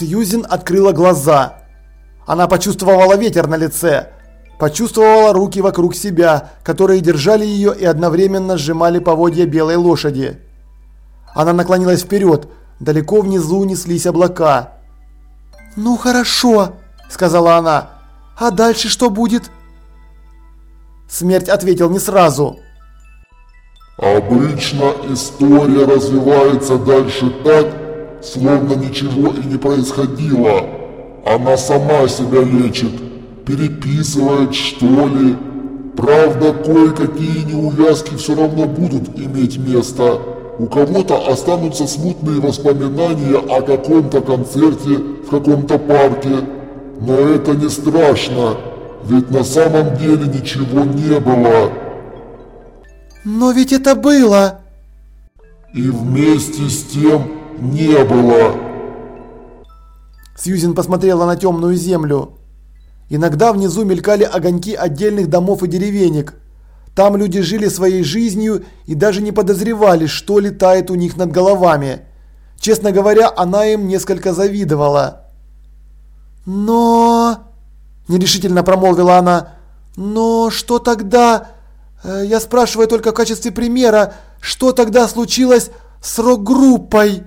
Сьюзен открыла глаза. Она почувствовала ветер на лице. Почувствовала руки вокруг себя, которые держали ее и одновременно сжимали поводья белой лошади. Она наклонилась вперед. Далеко внизу неслись облака. «Ну хорошо», – сказала она. «А дальше что будет?» Смерть ответил не сразу. Обычно история развивается дальше так, словно ничего и не происходило. Она сама себя лечит, переписывает что ли. Правда, кое-какие неувязки все равно будут иметь место. У кого-то останутся смутные воспоминания о каком-то концерте в каком-то парке. Но это не страшно, ведь на самом деле ничего не было. Но ведь это было. И вместе с тем не было. Сьюзен посмотрела на темную землю. Иногда внизу мелькали огоньки отдельных домов и деревенек. Там люди жили своей жизнью и даже не подозревали, что летает у них над головами. Честно говоря, она им несколько завидовала. «Но...» – нерешительно промолвила она. «Но что тогда...» Э, «Я спрашиваю только в качестве примера, что тогда случилось с рок-группой?»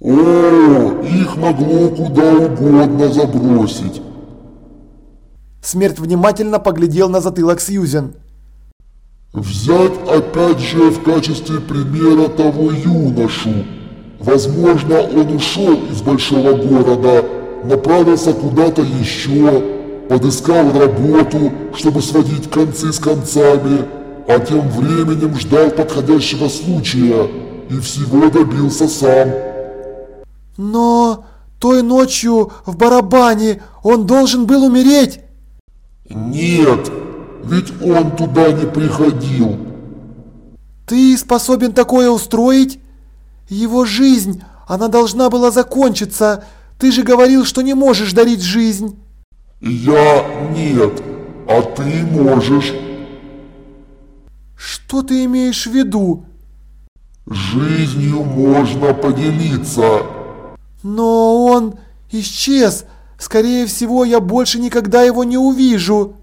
«О, их могло куда угодно забросить!» Смерть внимательно поглядел на затылок Сьюзен. Взять опять же в качестве примера того юношу. Возможно, он ушел из большого города, направился куда-то еще, подыскал работу, чтобы сводить концы с концами, а тем временем ждал подходящего случая и всего добился сам. Но той ночью в барабане он должен был умереть. Нет, ведь он туда не приходил. Ты способен такое устроить? Его жизнь, она должна была закончиться. Ты же говорил, что не можешь дарить жизнь. Я нет, а ты можешь. Что ты имеешь в виду? Жизнью можно поделиться. Но он исчез. Скорее всего, я больше никогда его не увижу.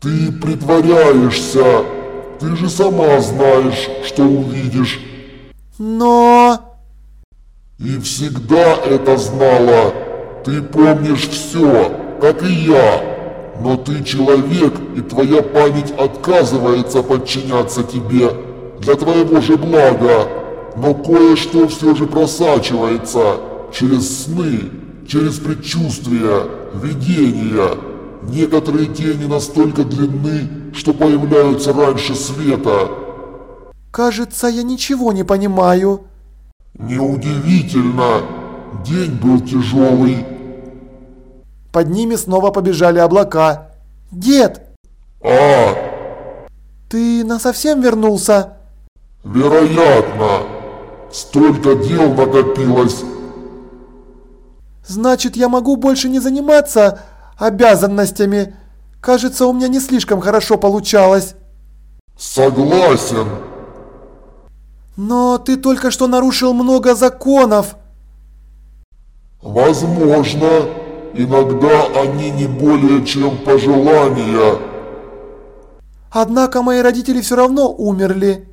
Ты притворяешься. Ты же сама знаешь, что увидишь. Но... И всегда это знала. Ты помнишь все, как и я. Но ты человек, и твоя память отказывается подчиняться тебе. Для твоего же блага. Но кое-что все же просачивается. Через сны, через предчувствия, видения. Некоторые тени настолько длинны, что появляются раньше света. Кажется, я ничего не понимаю. Неудивительно. День был тяжелый. Под ними снова побежали облака. Дед! А! Ты насовсем вернулся? Вероятно. Столько дел накопилось. Значит, я могу больше не заниматься обязанностями. Кажется, у меня не слишком хорошо получалось. Согласен. Но ты только что нарушил много законов. Возможно, иногда они не более чем пожелания. Однако мои родители все равно умерли.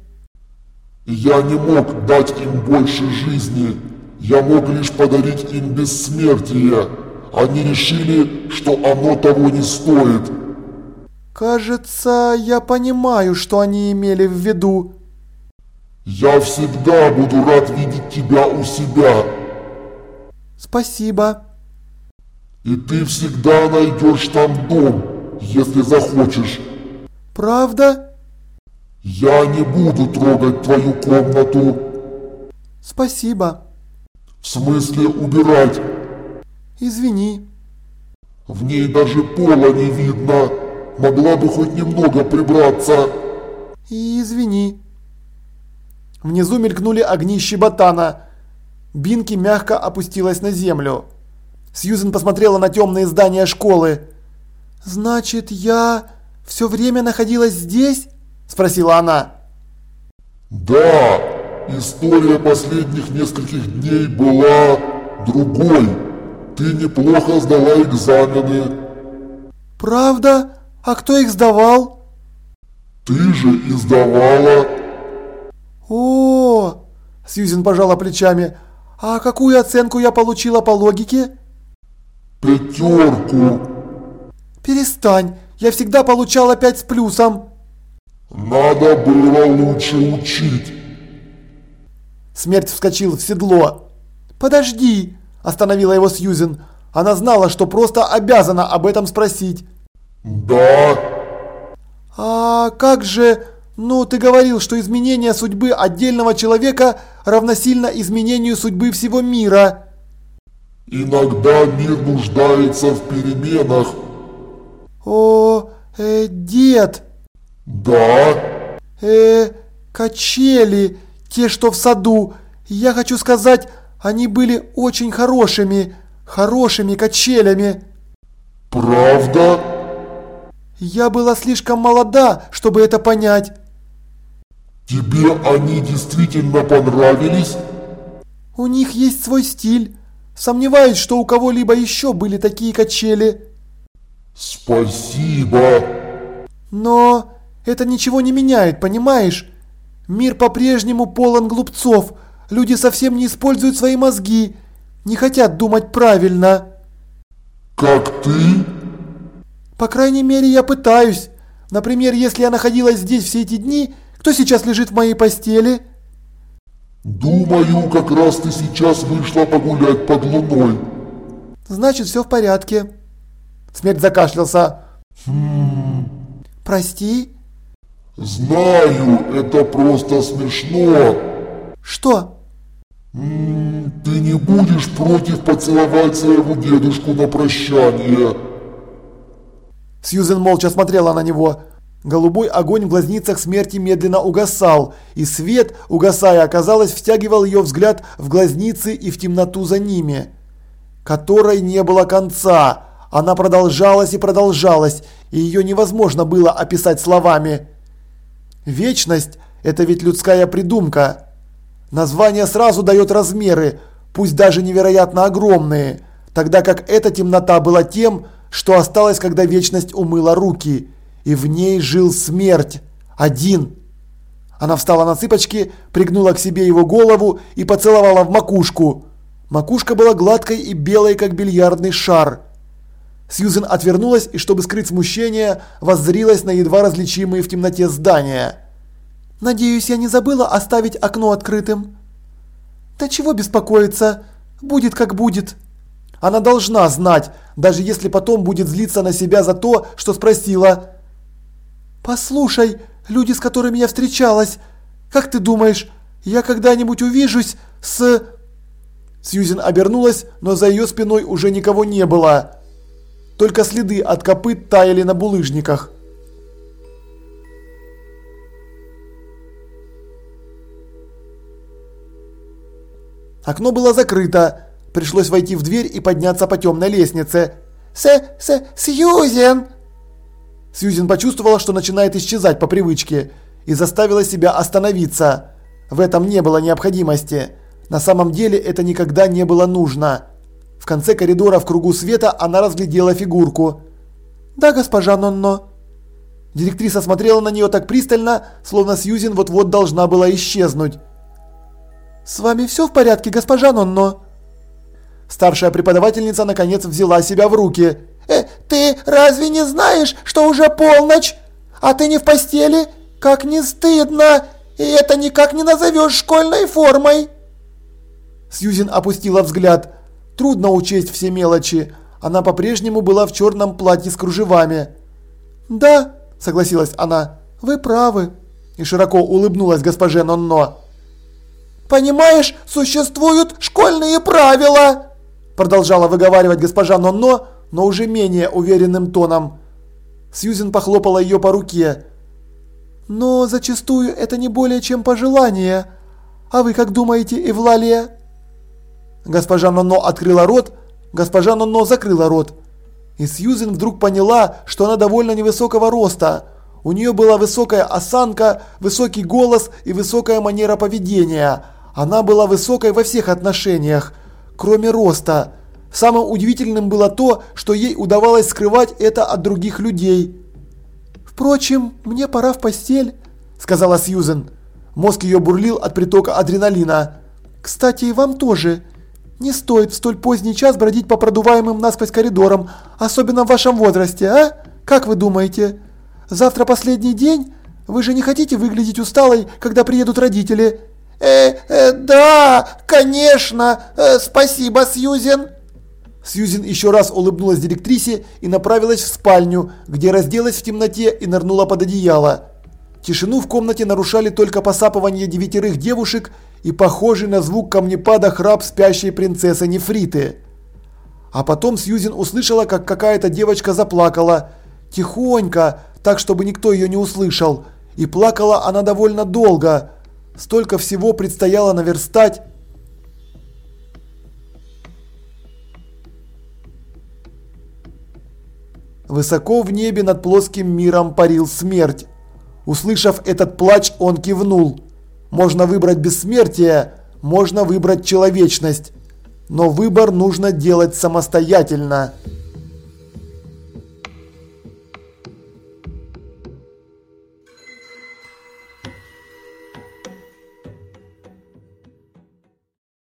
Я не мог дать им больше жизни. Я мог лишь подарить им бессмертие. Они решили, что оно того не стоит. Кажется, я понимаю, что они имели в виду. Я всегда буду рад видеть тебя у себя. Спасибо. И ты всегда найдешь там дом, если захочешь. Правда? Я не буду трогать твою комнату. Спасибо. В смысле убирать? Извини. В ней даже пола не видно. Могла бы хоть немного прибраться. И извини. Внизу мелькнули огни щеботана. Бинки мягко опустилась на землю. Сьюзен посмотрела на темные здания школы. «Значит, я все время находилась здесь?» – спросила она. «Да, история последних нескольких дней была другой. Ты неплохо сдала экзамены. Правда? А кто их сдавал? Ты же и сдавала. О, Сьюзен пожала плечами. А какую оценку я получила по логике? Пятерку. Перестань, я всегда получала пять с плюсом. Надо было лучше учить. Смерть вскочил в седло. «Подожди!» – остановила его Сьюзен. Она знала, что просто обязана об этом спросить. «Да». «А как же... Ну, ты говорил, что изменение судьбы отдельного человека равносильно изменению судьбы всего мира». «Иногда мир нуждается в переменах». «О, э, дед!» «Да». «Э, качели, те, что в саду. Я хочу сказать, они были очень хорошими, хорошими качелями». «Правда?» «Я была слишком молода, чтобы это понять». «Тебе они действительно понравились?» «У них есть свой стиль. Сомневаюсь, что у кого-либо еще были такие качели». «Спасибо!» «Но это ничего не меняет, понимаешь? Мир по-прежнему полон глупцов. Люди совсем не используют свои мозги, не хотят думать правильно». «Как ты?» «По крайней мере, я пытаюсь. Например, если я находилась здесь все эти дни, кто сейчас лежит в моей постели?» «Думаю, как раз ты сейчас вышла погулять под луной». «Значит, все в порядке». Смерть закашлялся. «Хм...» «Прости?» «Знаю, это просто смешно». «Что?» М -м, «Ты не будешь против поцеловать своего дедушку на прощание?» Сьюзен молча смотрела на него. Голубой огонь в глазницах смерти медленно угасал, и свет, угасая, казалось, втягивал ее взгляд в глазницы и в темноту за ними, которой не было конца. Она продолжалась и продолжалась, и ее невозможно было описать словами. Вечность – это ведь людская придумка. Название сразу дает размеры, пусть даже невероятно огромные, тогда как эта темнота была тем, что осталось, когда вечность умыла руки, и в ней жил смерть. Один. Она встала на цыпочки, пригнула к себе его голову и поцеловала в макушку. Макушка была гладкой и белой, как бильярдный шар. Сьюзен отвернулась и, чтобы скрыть смущение, воззрилась на едва различимые в темноте здания. «Надеюсь, я не забыла оставить окно открытым?» «Да чего беспокоиться? Будет как будет». Она должна знать, даже если потом будет злиться на себя за то, что спросила. «Послушай, люди, с которыми я встречалась, как ты думаешь, я когда-нибудь увижусь с...» Сьюзен обернулась, но за ее спиной уже никого не было. Только следы от копыт таяли на булыжниках. Окно было закрыто. Пришлось войти в дверь и подняться по темной лестнице. «С... Сьюзен!» Сьюзен почувствовала, что начинает исчезать по привычке, и заставила себя остановиться. В этом не было необходимости. На самом деле это никогда не было нужно. Конце коридора в кругу света она разглядела фигурку. «Да, госпожа Нонно». Директриса смотрела на нее так пристально, словно Сьюзен вот-вот должна была исчезнуть. «С вами все в порядке, госпожа Нонно?» Старшая преподавательница наконец взяла себя в руки. «Э, ты разве не знаешь, что уже полночь? А ты не в постели? Как не стыдно! И это никак не назовешь школьной формой!» Сьюзен опустила взгляд. Трудно учесть все мелочи. Она по-прежнему была в черном платье с кружевами. «Да», – согласилась она, – «вы правы». И широко улыбнулась госпоже Нонно. «Понимаешь, существуют школьные правила!» Продолжала выговаривать госпожа Нонно, но уже менее уверенным тоном. Сьюзен похлопала ее по руке. «Но зачастую это не более чем пожелание. А вы как думаете, Эвлалия?» Госпожа Ноно открыла рот, госпожа Ноно закрыла рот. И Сьюзен вдруг поняла, что она довольно невысокого роста. У нее была высокая осанка, высокий голос и высокая манера поведения. Она была высокой во всех отношениях. кроме роста. Самым удивительным было то, что ей удавалось скрывать это от других людей. «Впрочем, мне пора в постель», – сказала Сьюзен. Мозг ее бурлил от притока адреналина. «Кстати, и вам тоже. Не стоит в столь поздний час бродить по продуваемым насквозь коридорам, особенно в вашем возрасте, а? Как вы думаете? Завтра последний день? Вы же не хотите выглядеть усталой, когда приедут родители?» «Э, э да, конечно. Э, спасибо, Сьюзен». Сьюзен еще раз улыбнулась директрисе и направилась в спальню, где разделась в темноте и нырнула под одеяло. Тишину в комнате нарушали только посапывание девятерых девушек и похожий на звук камнепада храп спящей принцессы Нефриты. А потом Сьюзен услышала, как какая-то девочка заплакала. Тихонько, так чтобы никто ее не услышал. И плакала она довольно долго. Столько всего предстояло наверстать. Высоко в небе над плоским миром парил смерть. Услышав этот плач, он кивнул. Можно выбрать бессмертие, можно выбрать человечность. Но выбор нужно делать самостоятельно.